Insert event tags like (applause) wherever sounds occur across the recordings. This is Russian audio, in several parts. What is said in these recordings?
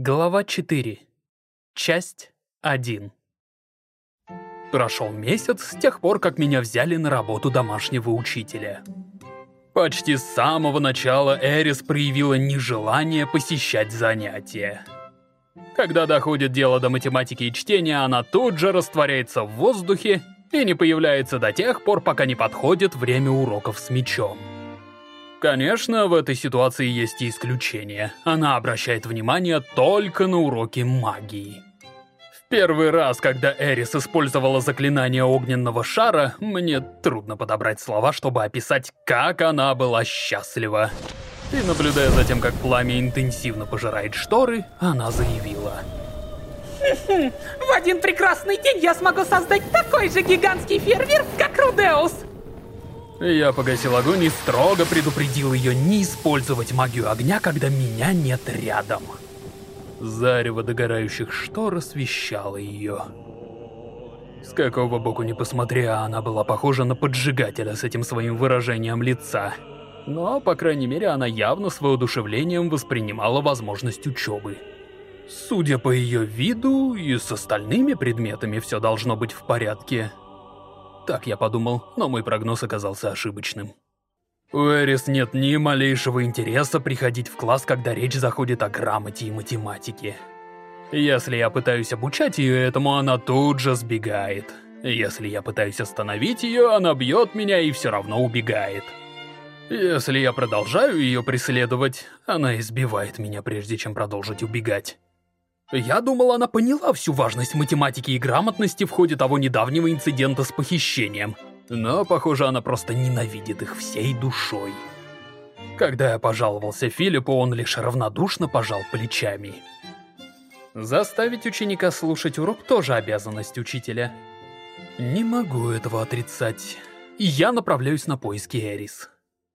Глава 4. Часть 1. Прошел месяц с тех пор, как меня взяли на работу домашнего учителя. Почти с самого начала Эрис проявила нежелание посещать занятия. Когда доходит дело до математики и чтения, она тут же растворяется в воздухе и не появляется до тех пор, пока не подходит время уроков с мечом. Конечно, в этой ситуации есть и исключения. Она обращает внимание только на уроки магии. В первый раз, когда Эрис использовала заклинание огненного шара, мне трудно подобрать слова, чтобы описать, как она была счастлива. И наблюдая за тем, как пламя интенсивно пожирает шторы, она заявила. (laughs) В один прекрасный день я смогу создать такой же гигантский фейерверк, как Рудеус. Я погасил огонь и строго предупредил ее не использовать магию огня, когда меня нет рядом. Зарево догорающих штор освещало ее. С какого боку ни посмотря, она была похожа на поджигателя с этим своим выражением лица. Но, по крайней мере, она явно с воодушевлением воспринимала возможность учебы. Судя по ее виду, и с остальными предметами все должно быть в порядке. Так я подумал, но мой прогноз оказался ошибочным. У Эрис нет ни малейшего интереса приходить в класс, когда речь заходит о грамоте и математике. Если я пытаюсь обучать ее этому, она тут же сбегает. Если я пытаюсь остановить ее, она бьет меня и все равно убегает. Если я продолжаю ее преследовать, она избивает меня, прежде чем продолжить убегать. Я думал, она поняла всю важность математики и грамотности в ходе того недавнего инцидента с похищением. Но, похоже, она просто ненавидит их всей душой. Когда я пожаловался Филиппу, он лишь равнодушно пожал плечами. Заставить ученика слушать урок тоже обязанность учителя. Не могу этого отрицать. Я направляюсь на поиски Эрис.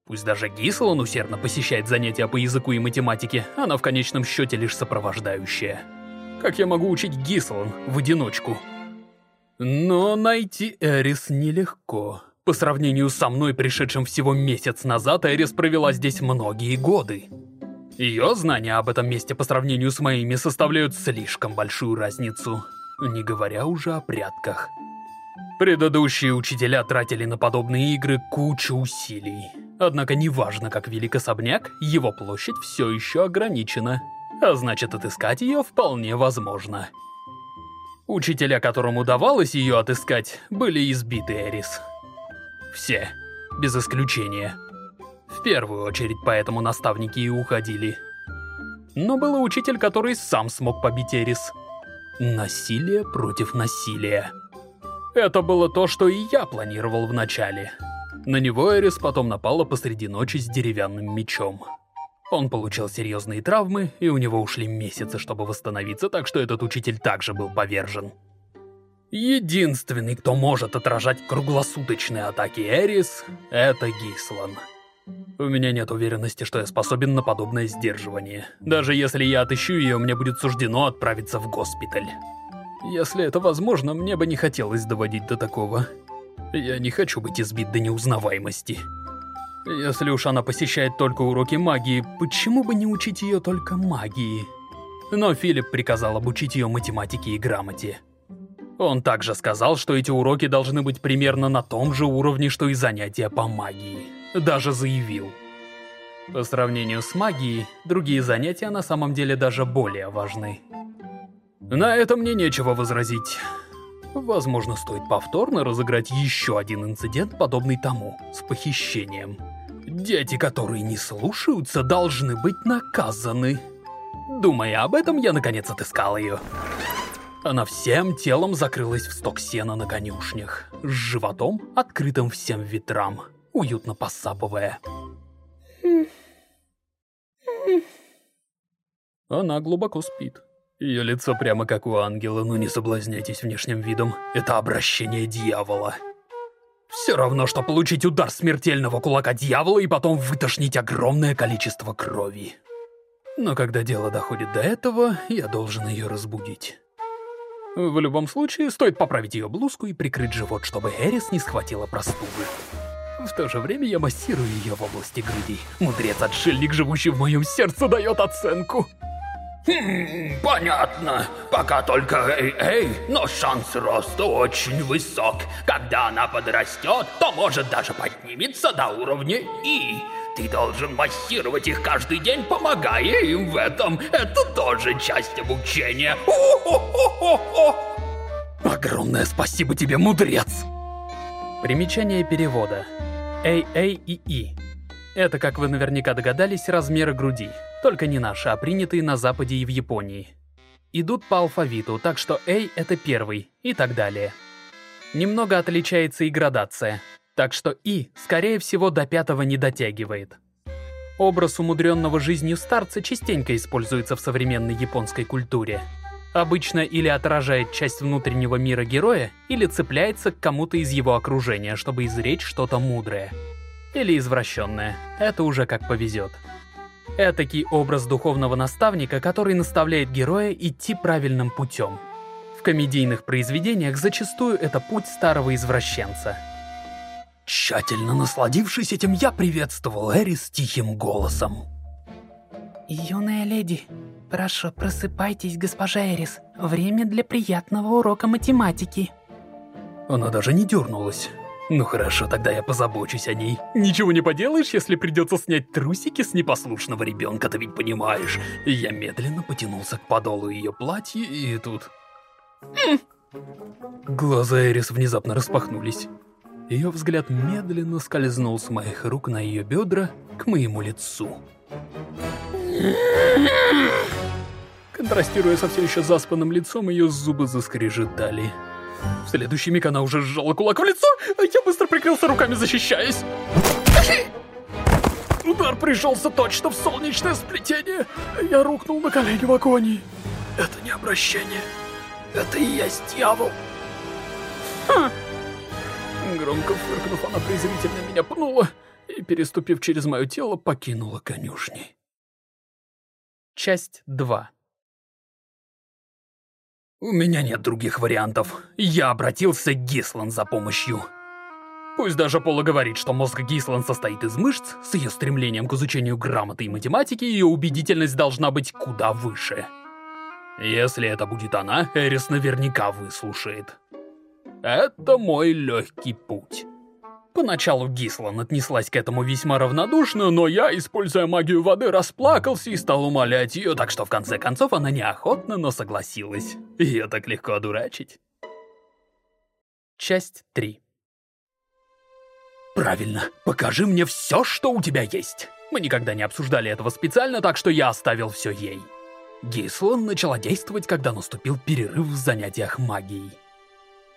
Пусть даже Гислан усердно посещает занятия по языку и математике, она в конечном счете лишь сопровождающая. Как я могу учить Гислан в одиночку? Но найти Эрис нелегко. По сравнению со мной, пришедшим всего месяц назад, Эрис провела здесь многие годы. Ее знания об этом месте по сравнению с моими составляют слишком большую разницу, не говоря уже о прятках. Предыдущие учителя тратили на подобные игры кучу усилий. Однако неважно, как велик особняк, его площадь все еще ограничена а значит отыскать ее вполне возможно. Учителя, которым удавалось ее отыскать, были избиты Эрис. Все, без исключения. В первую очередь поэтому наставники и уходили. Но был учитель, который сам смог побить Эрис. Насилие против насилия. Это было то, что и я планировал вначале. На него Эрис потом напала посреди ночи с деревянным мечом. Он получил серьезные травмы, и у него ушли месяцы, чтобы восстановиться, так что этот учитель также был повержен. Единственный, кто может отражать круглосуточные атаки Эрис, это Гислан. У меня нет уверенности, что я способен на подобное сдерживание. Даже если я отыщу ее, мне будет суждено отправиться в госпиталь. Если это возможно, мне бы не хотелось доводить до такого. Я не хочу быть избит до неузнаваемости. Если уж она посещает только уроки магии, почему бы не учить ее только магии? Но Филипп приказал обучить ее математике и грамоте. Он также сказал, что эти уроки должны быть примерно на том же уровне, что и занятия по магии. Даже заявил. По сравнению с магией, другие занятия на самом деле даже более важны. На это мне нечего возразить. Возможно, стоит повторно разыграть еще один инцидент, подобный тому, с похищением. Дети, которые не слушаются, должны быть наказаны. Думая об этом, я наконец отыскал ее. Она всем телом закрылась в сток сена на конюшнях, с животом, открытым всем ветрам, уютно посапывая. Она глубоко спит. Ее лицо прямо как у ангела, но не соблазняйтесь внешним видом. Это обращение дьявола. Все равно, что получить удар смертельного кулака дьявола и потом вытошнить огромное количество крови. Но когда дело доходит до этого, я должен ее разбудить. В любом случае, стоит поправить ее блузку и прикрыть живот, чтобы Эрис не схватила простуды. В то же время я массирую ее в области груди. Мудрец-отшельник, живущий в моем сердце, дает оценку. Хм, понятно. Пока только эй-эй, но шанс роста очень высок. Когда она подрастет, то может даже поднимется до уровня И. Ты должен массировать их каждый день, помогая им в этом. Это тоже часть обучения. О-хо-хо-хо-хо! Огромное спасибо тебе, мудрец! Примечание перевода. AA и И. Это, как вы наверняка догадались, размеры груди. Только не наши, а принятые на Западе и в Японии. Идут по алфавиту, так что A — это первый, и так далее. Немного отличается и градация, так что И, скорее всего, до пятого не дотягивает. Образ умудренного жизнью старца частенько используется в современной японской культуре. Обычно или отражает часть внутреннего мира героя, или цепляется к кому-то из его окружения, чтобы изречь что-то мудрое или извращенное. Это уже как повезет. Этакий образ духовного наставника, который наставляет героя идти правильным путем. В комедийных произведениях зачастую это путь старого извращенца. Тщательно насладившись этим, я приветствовал Эрис тихим голосом. «Юная леди, прошу, просыпайтесь, госпожа Эрис. Время для приятного урока математики». Она даже не дернулась. Ну хорошо, тогда я позабочусь о ней. Ничего не поделаешь, если придется снять трусики с непослушного ребенка, ты ведь понимаешь. Я медленно потянулся к подолу ее платья, и тут... Глаза Эрис внезапно распахнулись. Ее взгляд медленно скользнул с моих рук на ее бедра к моему лицу. Контрастируя со все еще заспанным лицом, ее зубы заскрежетали. В следующий миг она уже сжала кулак в лицо, а я быстро прикрылся руками, защищаясь. Удар пришелся точно в солнечное сплетение. Я рухнул на колени в агонии. Это не обращение. Это и есть дьявол. Ха. Громко фыркнув, она презрительно меня пнула и, переступив через мое тело, покинула конюшни. Часть 2 у меня нет других вариантов. Я обратился к Гислан за помощью. Пусть даже Пола говорит, что мозг Гислан состоит из мышц, с ее стремлением к изучению грамоты и математики, ее убедительность должна быть куда выше. Если это будет она, Эрис наверняка выслушает. Это мой легкий путь. Поначалу Гислан отнеслась к этому весьма равнодушно, но я, используя магию воды, расплакался и стал умолять ее, так что в конце концов она неохотно, но согласилась. Ее так легко одурачить. Часть 3 Правильно, покажи мне все, что у тебя есть. Мы никогда не обсуждали этого специально, так что я оставил все ей. Гислан начала действовать, когда наступил перерыв в занятиях магией.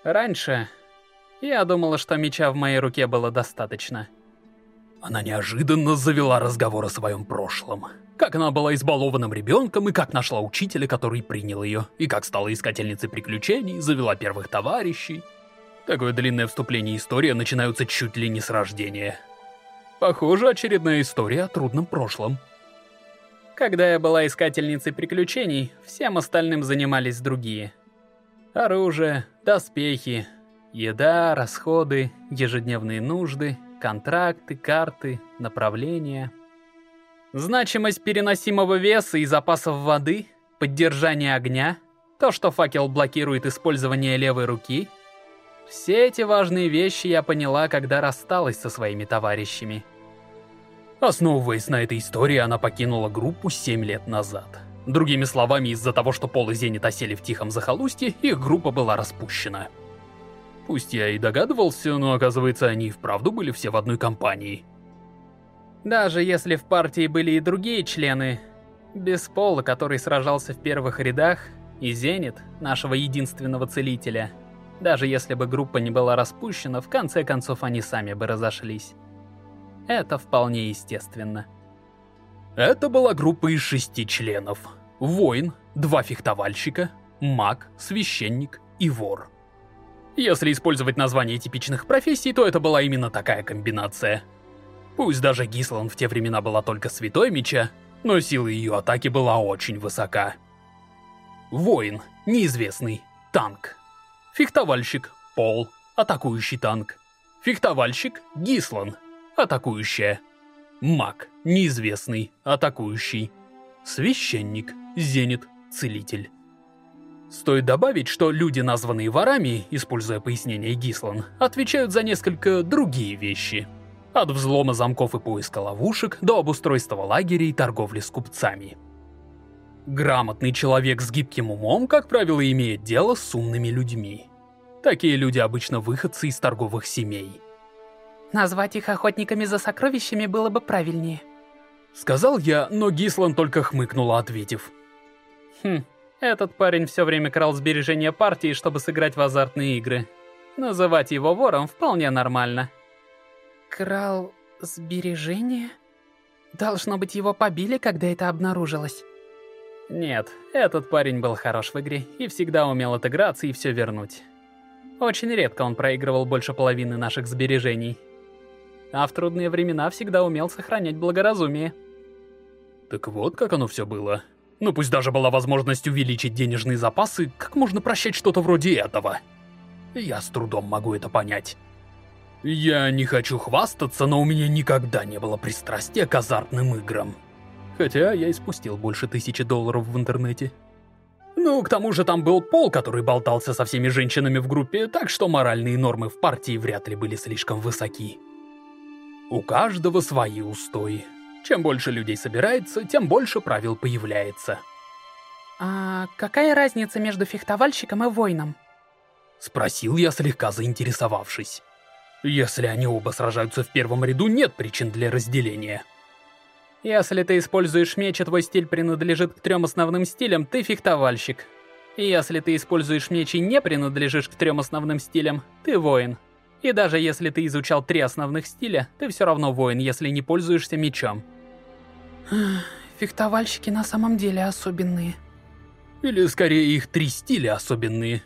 Раньше я думала, что меча в моей руке было достаточно. Она неожиданно завела разговор о своем прошлом. Как она была избалованным ребенком, и как нашла учителя, который принял ее, и как стала искательницей приключений, завела первых товарищей. Такое длинное вступление истории начинаются чуть ли не с рождения. Похоже, очередная история о трудном прошлом. Когда я была искательницей приключений, всем остальным занимались другие. Оружие, доспехи, Еда, расходы, ежедневные нужды, контракты, карты, направления. Значимость переносимого веса и запасов воды, поддержание огня, то, что факел блокирует использование левой руки. Все эти важные вещи я поняла, когда рассталась со своими товарищами. Основываясь на этой истории, она покинула группу 7 лет назад. Другими словами, из-за того, что Пол и Зенит осели в тихом захолустье, их группа была распущена. Пусть я и догадывался, но оказывается, они и вправду были все в одной компании. Даже если в партии были и другие члены, без Пола, который сражался в первых рядах, и Зенит, нашего единственного целителя, даже если бы группа не была распущена, в конце концов они сами бы разошлись. Это вполне естественно. Это была группа из шести членов. Воин, два фехтовальщика, маг, священник и вор. Если использовать название типичных профессий, то это была именно такая комбинация. Пусть даже Гислан в те времена была только святой меча, но сила ее атаки была очень высока. Воин, неизвестный, танк. Фехтовальщик, Пол, атакующий танк. Фехтовальщик, Гислан, атакующая. Маг, неизвестный, атакующий. Священник, Зенит — целитель. Стоит добавить, что люди, названные ворами, используя пояснение Гислан, отвечают за несколько другие вещи. От взлома замков и поиска ловушек до обустройства лагерей и торговли с купцами. Грамотный человек с гибким умом, как правило, имеет дело с умными людьми. Такие люди обычно выходцы из торговых семей. Назвать их охотниками за сокровищами было бы правильнее. Сказал я, но Гислан только хмыкнула, ответив. Хм, этот парень все время крал сбережения партии, чтобы сыграть в азартные игры. Называть его вором вполне нормально. Крал сбережения? Должно быть, его побили, когда это обнаружилось. Нет, этот парень был хорош в игре и всегда умел отыграться и все вернуть. Очень редко он проигрывал больше половины наших сбережений. А в трудные времена всегда умел сохранять благоразумие. Так вот, как оно все было. Ну пусть даже была возможность увеличить денежные запасы, как можно прощать что-то вроде этого? Я с трудом могу это понять. Я не хочу хвастаться, но у меня никогда не было пристрастия к азартным играм. Хотя я испустил больше тысячи долларов в интернете. Ну, к тому же там был Пол, который болтался со всеми женщинами в группе, так что моральные нормы в партии вряд ли были слишком высоки. У каждого свои устои. Чем больше людей собирается, тем больше правил появляется. А какая разница между фехтовальщиком и воином? Спросил я, слегка заинтересовавшись. Если они оба сражаются в первом ряду, нет причин для разделения. Если ты используешь меч, и твой стиль принадлежит к трем основным стилям, ты фехтовальщик. И если ты используешь меч и не принадлежишь к трем основным стилям, ты воин. И даже если ты изучал три основных стиля, ты все равно воин, если не пользуешься мечом. Фехтовальщики на самом деле особенные. Или скорее их три стиля особенные.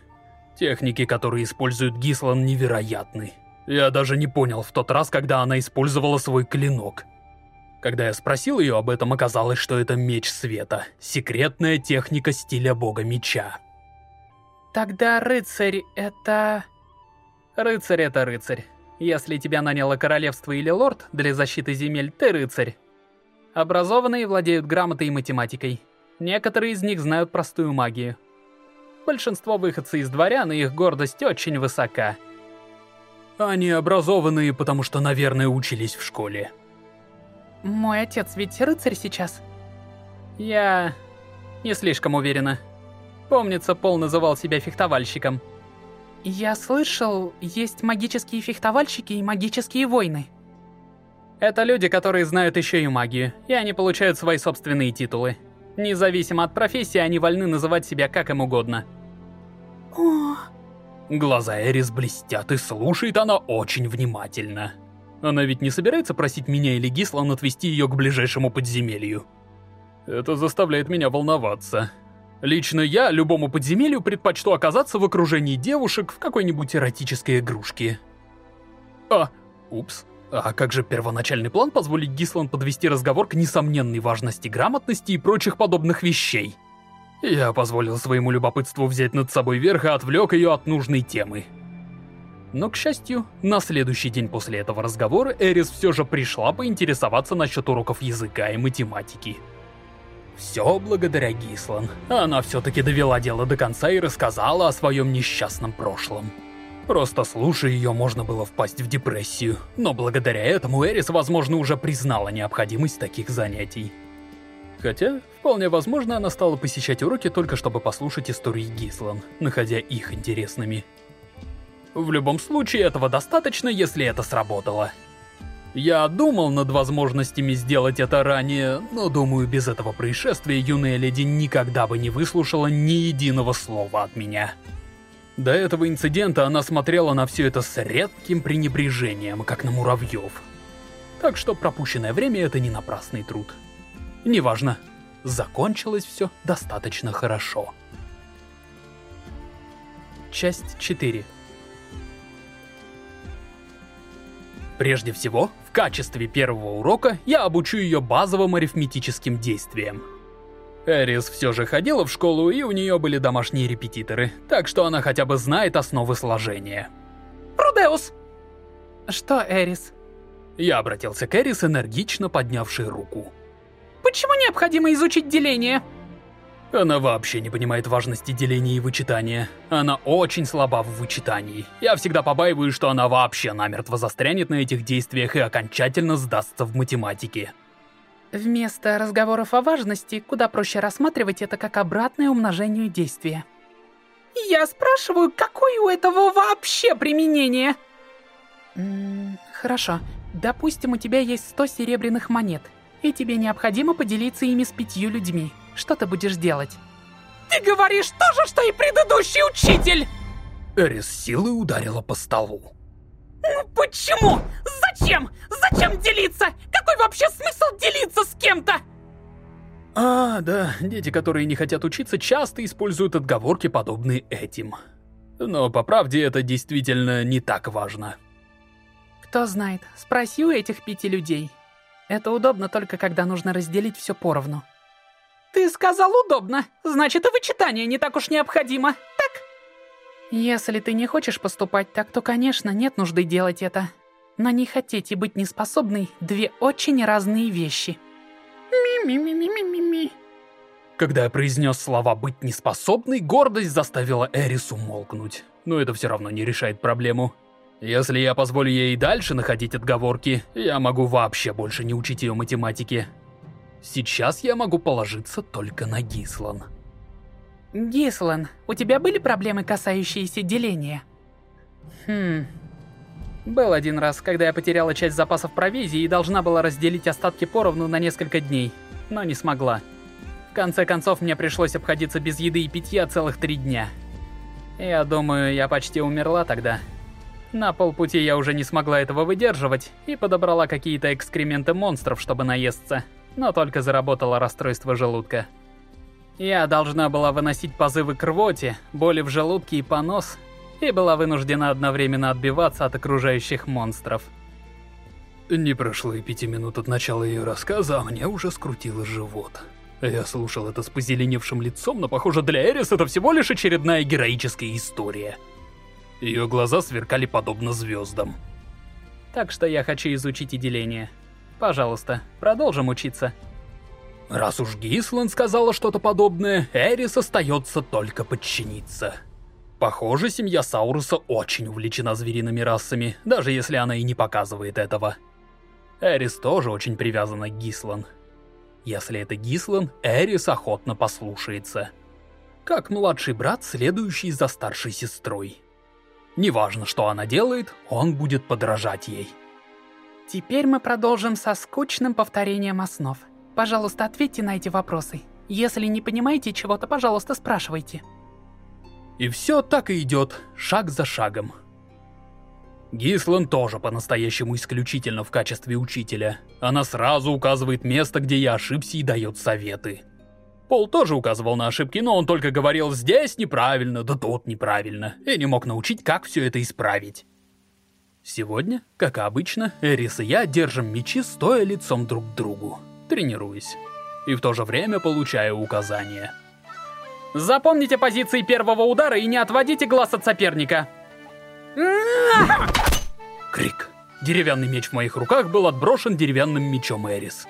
Техники, которые используют Гислан, невероятны. Я даже не понял в тот раз, когда она использовала свой клинок. Когда я спросил ее об этом, оказалось, что это меч света. Секретная техника стиля бога меча. Тогда рыцарь — это... Рыцарь — это рыцарь. Если тебя наняло королевство или лорд для защиты земель, ты рыцарь. Образованные владеют грамотой и математикой. Некоторые из них знают простую магию. Большинство выходцы из дворян, и их гордость очень высока. Они образованные, потому что, наверное, учились в школе. Мой отец ведь рыцарь сейчас? Я... не слишком уверена. Помнится, Пол называл себя фехтовальщиком. Я слышал, есть магические фехтовальщики и магические войны. Это люди, которые знают еще и магию, и они получают свои собственные титулы. Независимо от профессии, они вольны называть себя как им угодно. О. Глаза Эрис блестят, и слушает она очень внимательно. Она ведь не собирается просить меня или Гислан отвести ее к ближайшему подземелью. Это заставляет меня волноваться. Лично я любому подземелью предпочту оказаться в окружении девушек в какой-нибудь эротической игрушке. А, упс. А как же первоначальный план позволить Гислан подвести разговор к несомненной важности грамотности и прочих подобных вещей? Я позволил своему любопытству взять над собой верх и отвлек ее от нужной темы. Но, к счастью, на следующий день после этого разговора Эрис все же пришла поинтересоваться насчет уроков языка и математики. Все благодаря Гислан. Она все-таки довела дело до конца и рассказала о своем несчастном прошлом. Просто слушая ее, можно было впасть в депрессию. Но благодаря этому Эрис, возможно, уже признала необходимость таких занятий. Хотя, вполне возможно, она стала посещать уроки только чтобы послушать истории Гислан, находя их интересными. В любом случае, этого достаточно, если это сработало. Я думал над возможностями сделать это ранее, но думаю, без этого происшествия юная леди никогда бы не выслушала ни единого слова от меня. До этого инцидента она смотрела на все это с редким пренебрежением, как на муравьев. Так что пропущенное время — это не напрасный труд. Неважно, закончилось все достаточно хорошо. Часть 4 Прежде всего, в качестве первого урока я обучу ее базовым арифметическим действиям. Эрис все же ходила в школу, и у нее были домашние репетиторы, так что она хотя бы знает основы сложения. Рудеус! Что, Эрис? Я обратился к Эрис, энергично поднявшей руку. Почему необходимо изучить деление? Она вообще не понимает важности деления и вычитания. Она очень слаба в вычитании. Я всегда побаиваюсь, что она вообще намертво застрянет на этих действиях и окончательно сдастся в математике. Вместо разговоров о важности, куда проще рассматривать это как обратное умножению действия. Я спрашиваю, какое у этого вообще применение? М -м, хорошо. Допустим, у тебя есть 100 серебряных монет, и тебе необходимо поделиться ими с пятью людьми. Что ты будешь делать? Ты говоришь то же, что и предыдущий учитель! Эрис силой ударила по столу. Ну почему? Зачем? Зачем делиться? Какой вообще смысл делиться с кем-то? А, да, дети, которые не хотят учиться, часто используют отговорки, подобные этим. Но по правде это действительно не так важно. Кто знает, спроси у этих пяти людей. Это удобно только когда нужно разделить все поровну. Ты сказал удобно, значит и вычитание не так уж необходимо? Если ты не хочешь поступать так, то, конечно, нет нужды делать это. Но не хотеть и быть неспособной — две очень разные вещи. Ми-ми-ми-ми-ми-ми. Когда я произнес слова «быть неспособной», гордость заставила Эрис умолкнуть. Но это все равно не решает проблему. Если я позволю ей и дальше находить отговорки, я могу вообще больше не учить ее математике. Сейчас я могу положиться только на Гислан. Гислан, у тебя были проблемы, касающиеся деления? Хм... Был один раз, когда я потеряла часть запасов провизии и должна была разделить остатки поровну на несколько дней, но не смогла. В конце концов, мне пришлось обходиться без еды и питья целых три дня. Я думаю, я почти умерла тогда. На полпути я уже не смогла этого выдерживать и подобрала какие-то экскременты монстров, чтобы наесться но только заработало расстройство желудка. Я должна была выносить позывы к рвоте, боли в желудке и понос, и была вынуждена одновременно отбиваться от окружающих монстров. Не прошло и пяти минут от начала ее рассказа, а мне уже скрутило живот. Я слушал это с позеленевшим лицом, но, похоже, для Эрис это всего лишь очередная героическая история. Ее глаза сверкали подобно звездам. Так что я хочу изучить и деление. Пожалуйста, продолжим учиться. Раз уж Гислан сказала что-то подобное, Эрис остается только подчиниться. Похоже, семья Сауруса очень увлечена звериными расами, даже если она и не показывает этого. Эрис тоже очень привязана к Гислан. Если это Гислан, Эрис охотно послушается. Как младший брат, следующий за старшей сестрой. Неважно, что она делает, он будет подражать ей. Теперь мы продолжим со скучным повторением основ. Пожалуйста, ответьте на эти вопросы. Если не понимаете чего-то, пожалуйста, спрашивайте. И все так и идет, шаг за шагом. Гислан тоже по-настоящему исключительно в качестве учителя. Она сразу указывает место, где я ошибся и дает советы. Пол тоже указывал на ошибки, но он только говорил «здесь неправильно, да тут неправильно», и не мог научить, как все это исправить. Сегодня, как обычно, Эрис и я держим мечи, стоя лицом друг к другу, тренируясь. И в то же время получая указания. Запомните позиции первого удара и не отводите глаз от соперника. Крик. Деревянный меч в моих руках был отброшен деревянным мечом Эрис.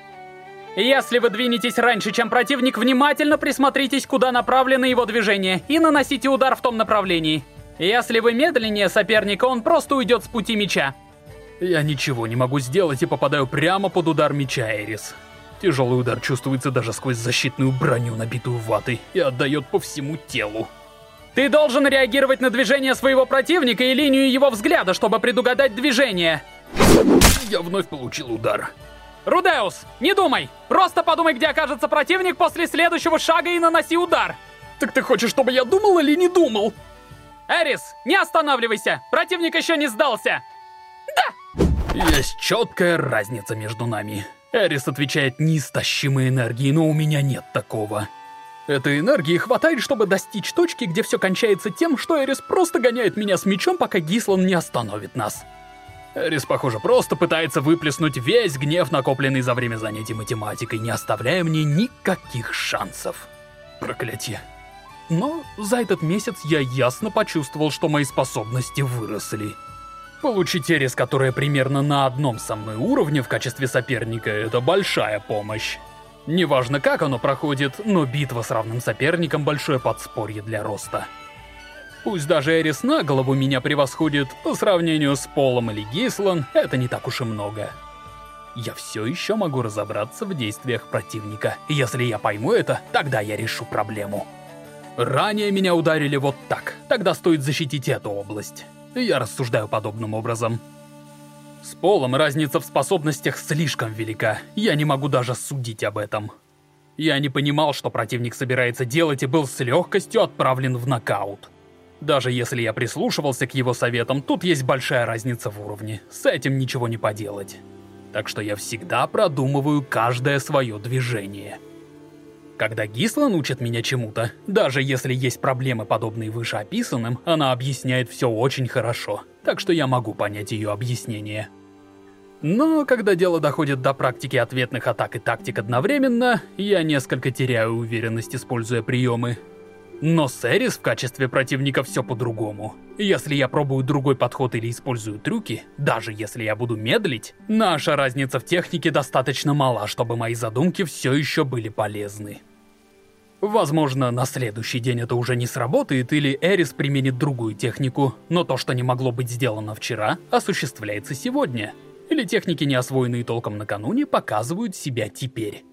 Если вы двинетесь раньше, чем противник, внимательно присмотритесь, куда направлены его движения, и наносите удар в том направлении. Если вы медленнее соперника, он просто уйдет с пути меча. Я ничего не могу сделать и попадаю прямо под удар меча Эрис. Тяжелый удар чувствуется даже сквозь защитную броню, набитую ватой, и отдает по всему телу. Ты должен реагировать на движение своего противника и линию его взгляда, чтобы предугадать движение. Я вновь получил удар. Рудеус, не думай! Просто подумай, где окажется противник после следующего шага и наноси удар. Так ты хочешь, чтобы я думал или не думал? Эрис, не останавливайся! Противник еще не сдался! Да! Есть четкая разница между нами. Эрис отвечает неистощимой энергией, но у меня нет такого. Этой энергии хватает, чтобы достичь точки, где все кончается тем, что Эрис просто гоняет меня с мечом, пока Гислан не остановит нас. Эрис, похоже, просто пытается выплеснуть весь гнев, накопленный за время занятий математикой, не оставляя мне никаких шансов. Проклятие. Но за этот месяц я ясно почувствовал, что мои способности выросли. Получить Эрис, которая примерно на одном со мной уровне в качестве соперника, это большая помощь. Неважно, как оно проходит, но битва с равным соперником — большое подспорье для роста. Пусть даже Эрис на голову меня превосходит, по сравнению с Полом или Гислан, это не так уж и много. Я все еще могу разобраться в действиях противника. Если я пойму это, тогда я решу проблему. Ранее меня ударили вот так, тогда стоит защитить эту область. Я рассуждаю подобным образом. С Полом разница в способностях слишком велика, я не могу даже судить об этом. Я не понимал, что противник собирается делать, и был с легкостью отправлен в нокаут. Даже если я прислушивался к его советам, тут есть большая разница в уровне. С этим ничего не поделать. Так что я всегда продумываю каждое свое движение. Когда Гислан учит меня чему-то, даже если есть проблемы, подобные вышеописанным, она объясняет все очень хорошо, так что я могу понять ее объяснение. Но когда дело доходит до практики ответных атак и тактик одновременно, я несколько теряю уверенность, используя приемы. Но с Эрис в качестве противника все по-другому. Если я пробую другой подход или использую трюки, даже если я буду медлить, наша разница в технике достаточно мала, чтобы мои задумки все еще были полезны. Возможно, на следующий день это уже не сработает, или Эрис применит другую технику, но то, что не могло быть сделано вчера, осуществляется сегодня. Или техники, не освоенные толком накануне, показывают себя теперь.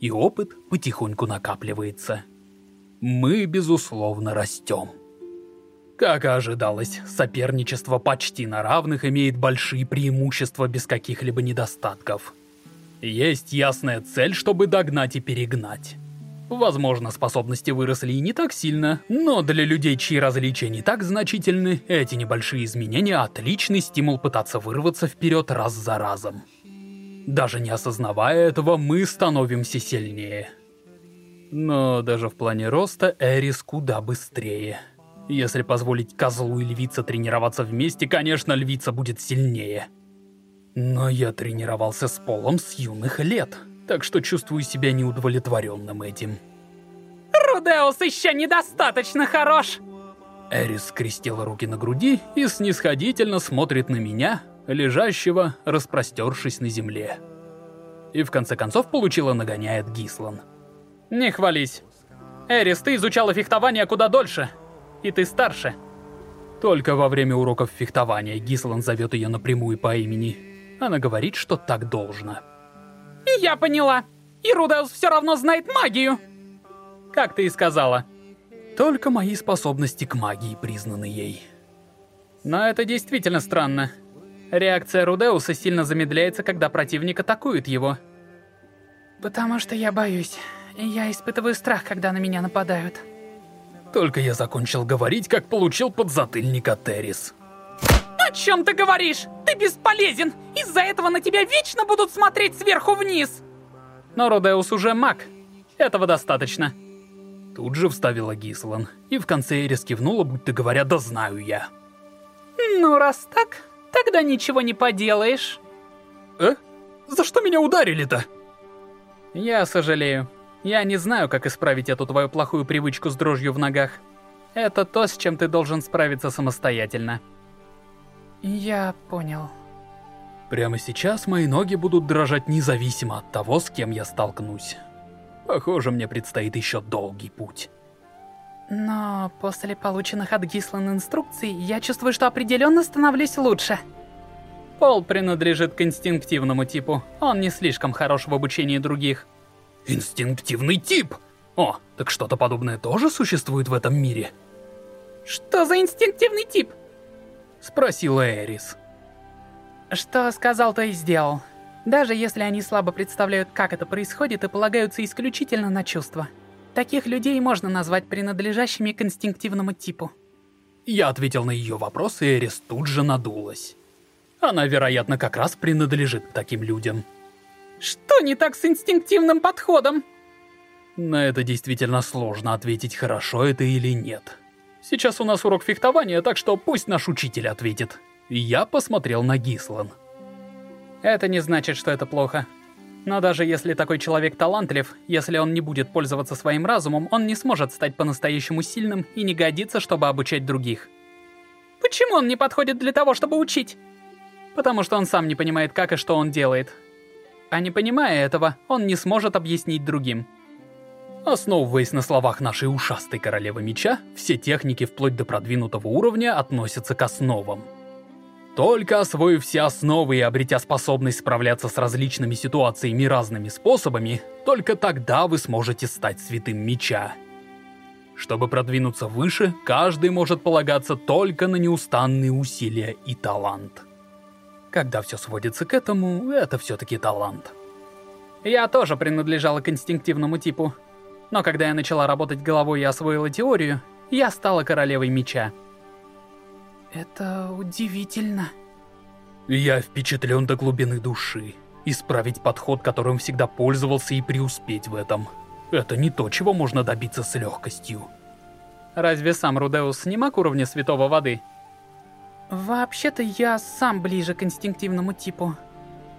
И опыт потихоньку накапливается. Мы, безусловно, растем. Как и ожидалось, соперничество почти на равных имеет большие преимущества без каких-либо недостатков. Есть ясная цель, чтобы догнать и перегнать. Возможно, способности выросли и не так сильно, но для людей, чьи различия не так значительны, эти небольшие изменения — отличный стимул пытаться вырваться вперед раз за разом. Даже не осознавая этого, мы становимся сильнее. Но даже в плане роста Эрис куда быстрее. Если позволить козлу и львице тренироваться вместе, конечно, львица будет сильнее. Но я тренировался с Полом с юных лет так что чувствую себя неудовлетворенным этим. Рудеус еще недостаточно хорош! Эрис скрестила руки на груди и снисходительно смотрит на меня, лежащего, распростершись на земле. И в конце концов получила нагоняет Гислан. Не хвались. Эрис, ты изучала фехтование куда дольше. И ты старше. Только во время уроков фехтования Гислан зовет ее напрямую по имени. Она говорит, что так должно. Я поняла. И Рудеус все равно знает магию. Как ты и сказала. Только мои способности к магии признаны ей. Но это действительно странно. Реакция Рудеуса сильно замедляется, когда противник атакует его. Потому что я боюсь. Я испытываю страх, когда на меня нападают. Только я закончил говорить, как получил подзатыльник от Эрис. О чем ты говоришь? Ты бесполезен! Из-за этого на тебя вечно будут смотреть сверху вниз! Но Родеус уже маг. Этого достаточно. Тут же вставила Гислан. И в конце Эрис кивнула, будто говоря, да знаю я. Ну, раз так, тогда ничего не поделаешь. Э? За что меня ударили-то? Я сожалею. Я не знаю, как исправить эту твою плохую привычку с дрожью в ногах. Это то, с чем ты должен справиться самостоятельно. Я понял. Прямо сейчас мои ноги будут дрожать независимо от того, с кем я столкнусь. Похоже, мне предстоит еще долгий путь. Но после полученных от Гислан инструкций, я чувствую, что определенно становлюсь лучше. Пол принадлежит к инстинктивному типу. Он не слишком хорош в обучении других. Инстинктивный тип? О, так что-то подобное тоже существует в этом мире? Что за инстинктивный тип? Спросила Эрис. Что сказал, то и сделал. Даже если они слабо представляют, как это происходит, и полагаются исключительно на чувства. Таких людей можно назвать принадлежащими к инстинктивному типу. Я ответил на ее вопрос, и Эрис тут же надулась. Она, вероятно, как раз принадлежит к таким людям. Что не так с инстинктивным подходом? На это действительно сложно ответить, хорошо это или нет. Сейчас у нас урок фехтования, так что пусть наш учитель ответит. Я посмотрел на Гислан. Это не значит, что это плохо. Но даже если такой человек талантлив, если он не будет пользоваться своим разумом, он не сможет стать по-настоящему сильным и не годится, чтобы обучать других. Почему он не подходит для того, чтобы учить? Потому что он сам не понимает, как и что он делает. А не понимая этого, он не сможет объяснить другим. Основываясь на словах нашей ушастой королевы меча, все техники вплоть до продвинутого уровня относятся к основам. Только освоив все основы и обретя способность справляться с различными ситуациями разными способами, только тогда вы сможете стать святым меча. Чтобы продвинуться выше, каждый может полагаться только на неустанные усилия и талант. Когда все сводится к этому, это все-таки талант. Я тоже принадлежала к инстинктивному типу. Но когда я начала работать головой и освоила теорию, я стала королевой меча. Это удивительно. Я впечатлен до глубины души. Исправить подход, которым всегда пользовался, и преуспеть в этом. Это не то, чего можно добиться с легкостью. Разве сам Рудеус не маг уровня святого воды? Вообще-то я сам ближе к инстинктивному типу.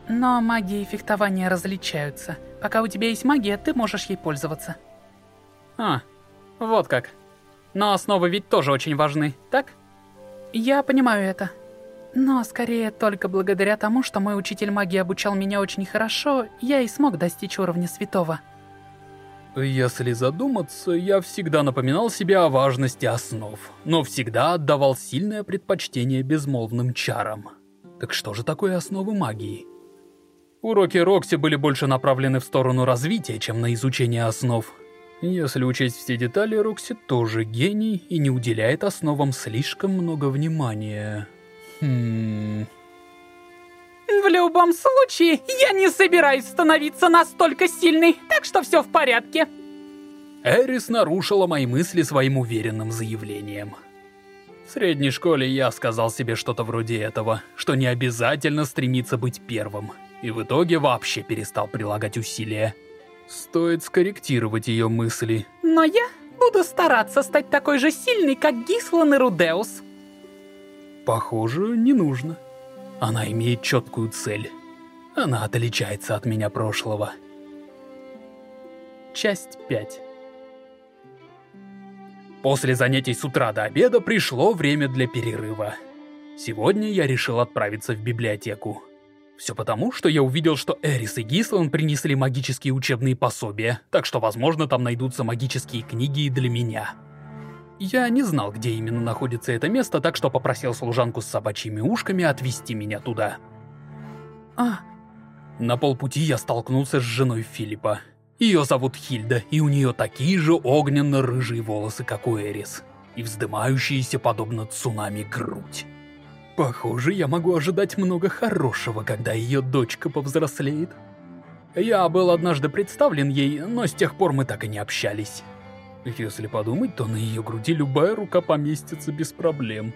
Но магия и фехтование различаются. Пока у тебя есть магия, ты можешь ей пользоваться. А, вот как. Но основы ведь тоже очень важны, так? Я понимаю это. Но скорее только благодаря тому, что мой учитель магии обучал меня очень хорошо, я и смог достичь уровня святого. Если задуматься, я всегда напоминал себе о важности основ, но всегда отдавал сильное предпочтение безмолвным чарам. Так что же такое основы магии? Уроки Рокси были больше направлены в сторону развития, чем на изучение основ. Если учесть все детали, Рокси тоже гений и не уделяет основам слишком много внимания. Хм... В любом случае, я не собираюсь становиться настолько сильной, так что все в порядке. Эрис нарушила мои мысли своим уверенным заявлением. В средней школе я сказал себе что-то вроде этого, что не обязательно стремиться быть первым, и в итоге вообще перестал прилагать усилия. Стоит скорректировать ее мысли. Но я буду стараться стать такой же сильной, как Гислан и Рудеус. Похоже, не нужно. Она имеет четкую цель. Она отличается от меня прошлого. Часть 5 После занятий с утра до обеда пришло время для перерыва. Сегодня я решил отправиться в библиотеку. Все потому, что я увидел, что Эрис и Гислан принесли магические учебные пособия, так что, возможно, там найдутся магические книги и для меня. Я не знал, где именно находится это место, так что попросил служанку с собачьими ушками отвезти меня туда. А... На полпути я столкнулся с женой Филиппа. Ее зовут Хильда, и у нее такие же огненно-рыжие волосы, как у Эрис, и вздымающиеся подобно цунами грудь. Похоже, я могу ожидать много хорошего, когда ее дочка повзрослеет. Я был однажды представлен ей, но с тех пор мы так и не общались. Если подумать, то на ее груди любая рука поместится без проблем.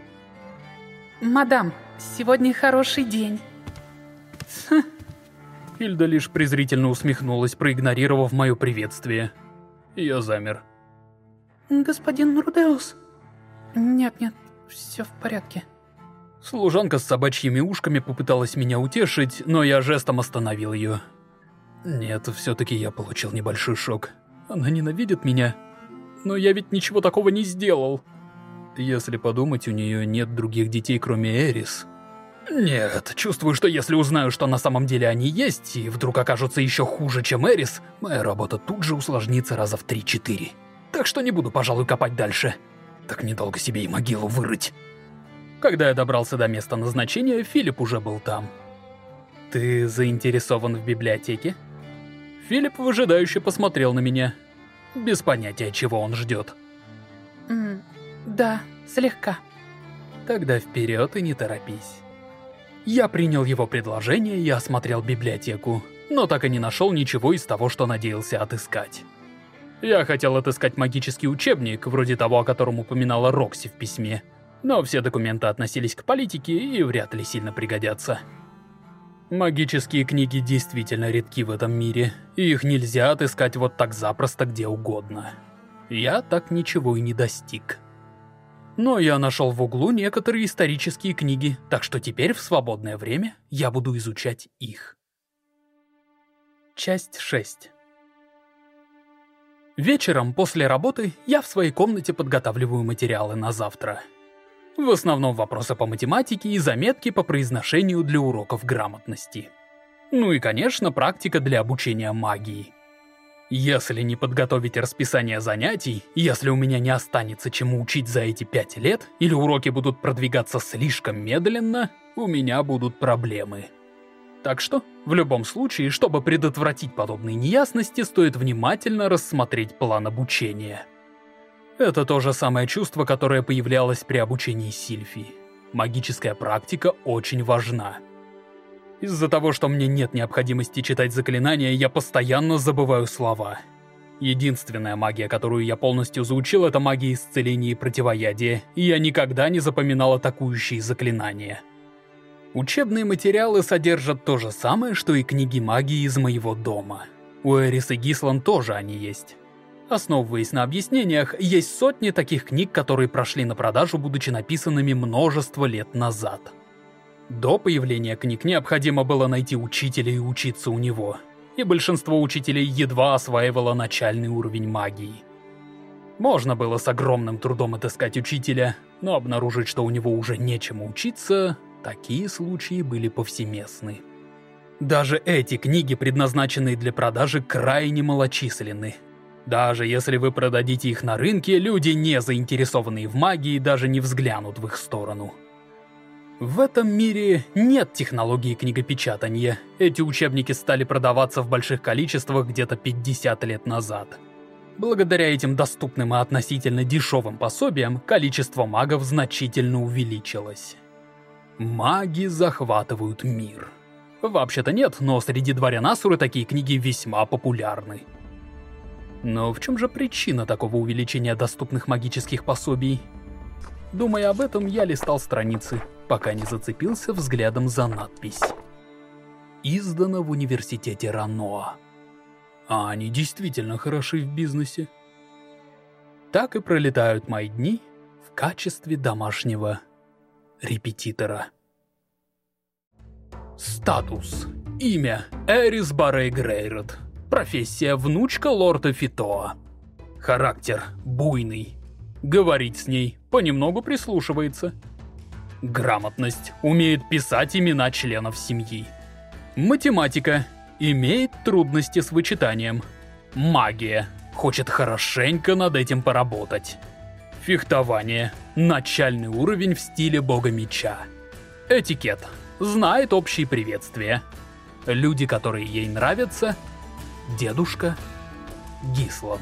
«Мадам, сегодня хороший день». Хильда лишь презрительно усмехнулась, проигнорировав мое приветствие. Я замер. «Господин Рудеус?» «Нет-нет, все в порядке». Служанка с собачьими ушками попыталась меня утешить, но я жестом остановил ее. Нет, все-таки я получил небольшой шок. Она ненавидит меня, но я ведь ничего такого не сделал. Если подумать, у нее нет других детей, кроме Эрис. Нет, чувствую, что если узнаю, что на самом деле они есть, и вдруг окажутся еще хуже, чем Эрис, моя работа тут же усложнится раза в 3-4. Так что не буду, пожалуй, копать дальше. Так недолго себе и могилу вырыть. Когда я добрался до места назначения, Филипп уже был там. «Ты заинтересован в библиотеке?» Филипп выжидающе посмотрел на меня. Без понятия, чего он ждет. Mm, да, слегка. Тогда вперед и не торопись. Я принял его предложение и осмотрел библиотеку, но так и не нашел ничего из того, что надеялся отыскать. Я хотел отыскать магический учебник, вроде того, о котором упоминала Рокси в письме, но все документы относились к политике и вряд ли сильно пригодятся. Магические книги действительно редки в этом мире, и их нельзя отыскать вот так запросто где угодно. Я так ничего и не достиг. Но я нашел в углу некоторые исторические книги, так что теперь в свободное время я буду изучать их. Часть 6 Вечером после работы я в своей комнате подготавливаю материалы на завтра. В основном вопросы по математике и заметки по произношению для уроков грамотности. Ну и, конечно, практика для обучения магии. Если не подготовить расписание занятий, если у меня не останется чему учить за эти пять лет, или уроки будут продвигаться слишком медленно, у меня будут проблемы. Так что, в любом случае, чтобы предотвратить подобные неясности, стоит внимательно рассмотреть план обучения. Это то же самое чувство, которое появлялось при обучении Сильфи. Магическая практика очень важна. Из-за того, что мне нет необходимости читать заклинания, я постоянно забываю слова. Единственная магия, которую я полностью заучил, это магия исцеления и противоядия, и я никогда не запоминал атакующие заклинания. Учебные материалы содержат то же самое, что и книги магии из моего дома. У Эрис и Гислан тоже они есть. Основываясь на объяснениях, есть сотни таких книг, которые прошли на продажу, будучи написанными множество лет назад. До появления книг необходимо было найти учителя и учиться у него, и большинство учителей едва осваивало начальный уровень магии. Можно было с огромным трудом отыскать учителя, но обнаружить, что у него уже нечему учиться, такие случаи были повсеместны. Даже эти книги, предназначенные для продажи, крайне малочисленны. Даже если вы продадите их на рынке, люди, не заинтересованные в магии, даже не взглянут в их сторону. В этом мире нет технологии книгопечатания. Эти учебники стали продаваться в больших количествах где-то 50 лет назад. Благодаря этим доступным и относительно дешевым пособиям, количество магов значительно увеличилось. Маги захватывают мир. Вообще-то нет, но среди дворян Асуры такие книги весьма популярны. Но в чем же причина такого увеличения доступных магических пособий? Думая об этом, я листал страницы, пока не зацепился взглядом за надпись. Издано в университете Раноа. А они действительно хороши в бизнесе. Так и пролетают мои дни в качестве домашнего репетитора. Статус. Имя. Эрис Баррей Грейрот. Профессия. Внучка лорда Фитоа. Характер. Буйный. Говорить с ней понемногу прислушивается. Грамотность. Умеет писать имена членов семьи. Математика. Имеет трудности с вычитанием. Магия. Хочет хорошенько над этим поработать. Фехтование. Начальный уровень в стиле бога меча. Этикет. Знает общие приветствия. Люди, которые ей нравятся. Дедушка Гислан.